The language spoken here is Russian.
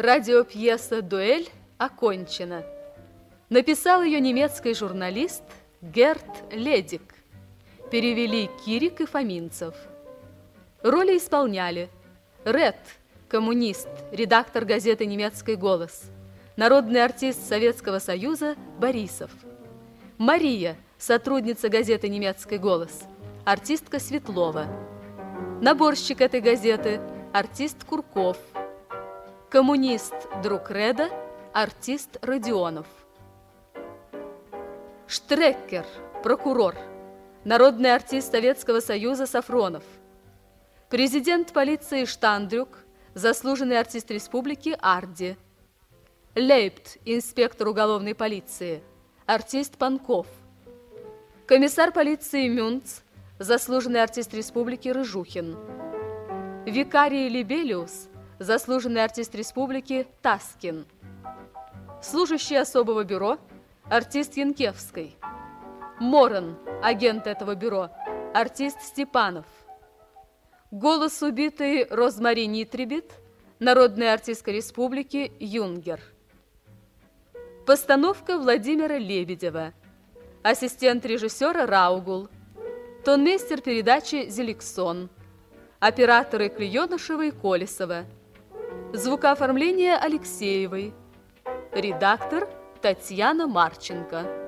Радиопьеса «Дуэль» окончена. Написал ее немецкий журналист Герт Ледик. Перевели Кирик и Фоминцев. Роли исполняли Ред, коммунист, редактор газеты «Немецкий голос», народный артист Советского Союза Борисов. Мария, сотрудница газеты «Немецкий голос», артистка Светлова. Наборщик этой газеты – артист Курков. Коммунист друг Реда, артист Родионов. Штреккер, прокурор, народный артист Советского Союза Сафронов. Президент полиции Штандрюк, заслуженный артист республики Арди. Лейпт, инспектор уголовной полиции, артист Панков. Комиссар полиции Мюнц, заслуженный артист республики Рыжухин. Викарий Либелиус, заслуженный артист республики Таскин. Служащий особого бюро, артист Янкевской. Моран, агент этого бюро, артист Степанов. Голос убитой Розмари Нитрибит, народная артистка республики Юнгер. Постановка Владимира Лебедева. Ассистент режиссера Раугул. Тонмейстер передачи Зеликсон. Операторы Клеенышева и Колесова. Звукооформление Алексеевой. Редактор Татьяна Марченко.